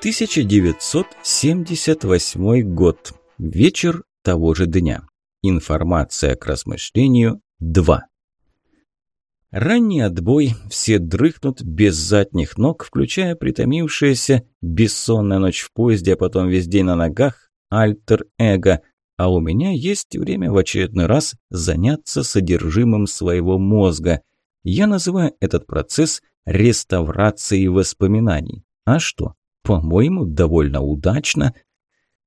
1978 год. Вечер того же дня. Информация к размышлению 2. Ранний отбой, все дрыхнут без задних ног, включая притомившаяся бессонная ночь в поезде, а потом весь день на ногах, альтер-эго. А у меня есть время в очередной раз заняться содержимым своего мозга. Я называю этот процесс реставрацией воспоминаний. А что? По-моему, довольно удачно.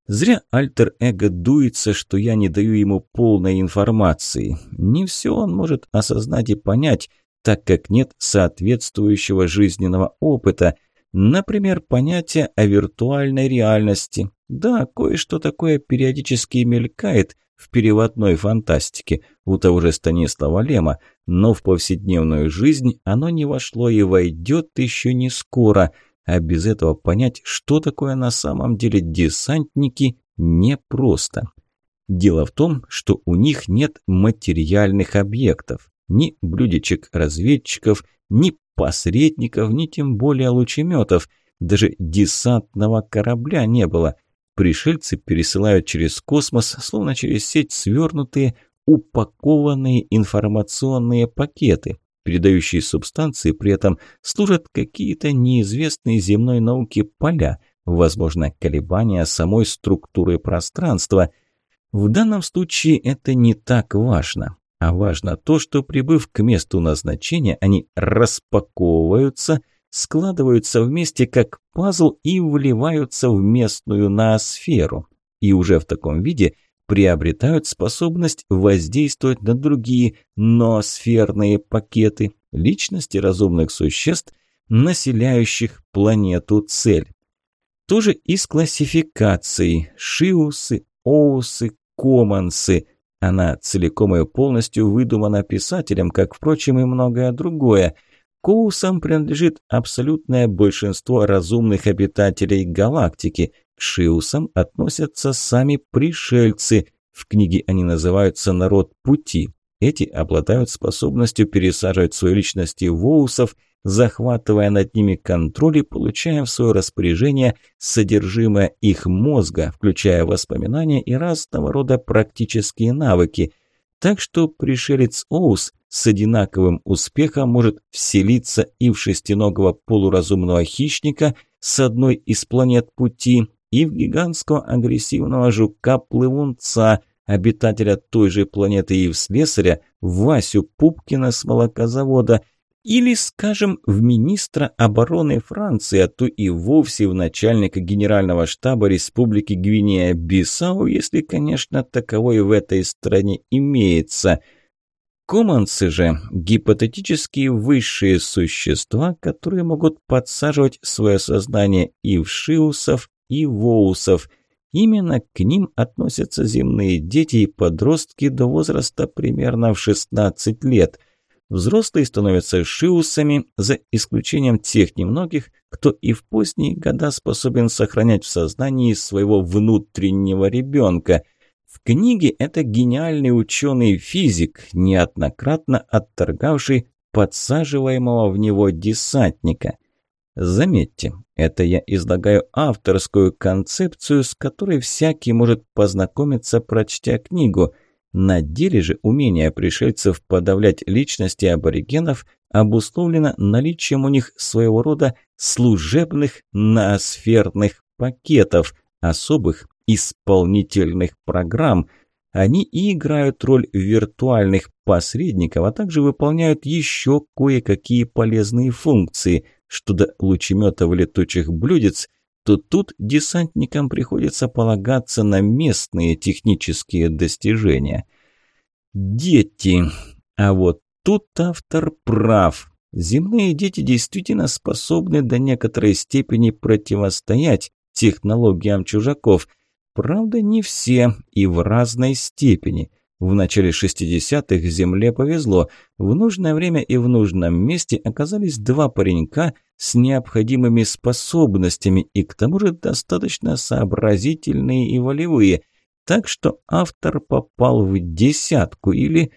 Зря альтер-эго дуется, что я не даю ему полной информации. Не все он может осознать и понять, так как нет соответствующего жизненного опыта. Например, понятие о виртуальной реальности. Да, кое-что такое периодически мелькает в переводной фантастике у того же Станислава Лема, но в повседневную жизнь оно не вошло и войдет еще не скоро – а без этого понять, что такое на самом деле десантники, непросто. Дело в том, что у них нет материальных объектов, ни блюдечек-разведчиков, ни посредников, ни тем более лучеметов, даже десантного корабля не было. Пришельцы пересылают через космос, словно через сеть свернутые, упакованные информационные пакеты передающие субстанции при этом служат какие-то неизвестные земной науке поля, возможно, колебания самой структуры пространства. В данном случае это не так важно, а важно то, что прибыв к месту назначения, они распаковываются, складываются вместе как пазл и вливаются в местную ноосферу. И уже в таком виде приобретают способность воздействовать на другие ноосферные пакеты, личности разумных существ, населяющих планету цель. Тоже и с классификацией шиусы, оусы, комансы. Она целиком и полностью выдумана писателем, как, впрочем, и многое другое. Коусам принадлежит абсолютное большинство разумных обитателей галактики – к шиусам относятся сами пришельцы. В книге они называются «народ пути». Эти обладают способностью пересаживать свои личности в оусов, захватывая над ними контроль и получая в свое распоряжение содержимое их мозга, включая воспоминания и разного рода практические навыки. Так что пришелец Оус с одинаковым успехом может вселиться и в шестиногого полуразумного хищника с одной из планет пути, и в гигантского агрессивного жука-плывунца, обитателя той же планеты и в слесаря, Васю Пупкина с молокозавода, или, скажем, в министра обороны Франции, а то и вовсе в начальника генерального штаба Республики Гвинея-Бисау, если, конечно, таковой в этой стране имеется – Комансы же – гипотетические высшие существа, которые могут подсаживать свое сознание и в шиусов, и воусов. Именно к ним относятся земные дети и подростки до возраста примерно в 16 лет. Взрослые становятся шиусами, за исключением тех немногих, кто и в поздние года способен сохранять в сознании своего внутреннего ребенка. В книге это гениальный ученый-физик, неоднократно отторгавший подсаживаемого в него десантника. Заметьте, это я излагаю авторскую концепцию, с которой всякий может познакомиться, прочтя книгу. На деле же умение пришельцев подавлять личности аборигенов обусловлено наличием у них своего рода служебных ноосферных пакетов, особых исполнительных программ. Они и играют роль виртуальных посредников, а также выполняют еще кое-какие полезные функции – что до лучеметов летучих блюдец, то тут десантникам приходится полагаться на местные технические достижения. Дети. А вот тут автор прав. Земные дети действительно способны до некоторой степени противостоять технологиям чужаков. Правда, не все и в разной степени – в начале 60-х Земле повезло. В нужное время и в нужном месте оказались два паренька с необходимыми способностями и к тому же достаточно сообразительные и волевые. Так что автор попал в десятку или...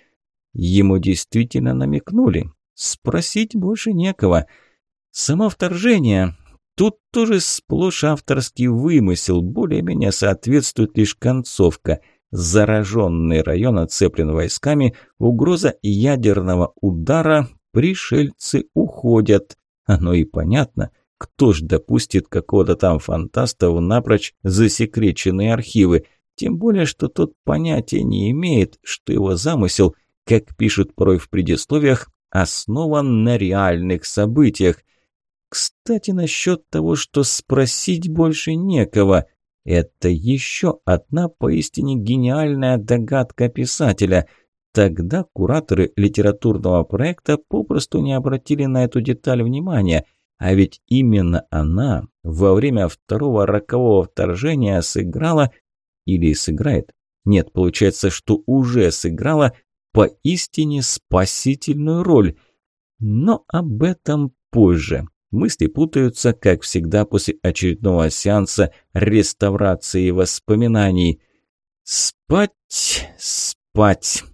Ему действительно намекнули. Спросить больше некого. Само вторжение Тут тоже сплошь авторский вымысел, более-менее соответствует лишь концовка. Зараженный район оцеплен войсками, угроза ядерного удара, пришельцы уходят. Оно и понятно, кто ж допустит какого-то там фантаста в напрочь засекреченные архивы, тем более, что тот понятия не имеет, что его замысел, как пишут порой в предисловиях, основан на реальных событиях. Кстати, насчет того, что спросить больше некого. Это еще одна поистине гениальная догадка писателя. Тогда кураторы литературного проекта попросту не обратили на эту деталь внимания, а ведь именно она во время второго рокового вторжения сыграла или сыграет. Нет, получается, что уже сыграла поистине спасительную роль. Но об этом позже. Мысли путаются, как всегда после очередного сеанса реставрации воспоминаний. Спать, спать.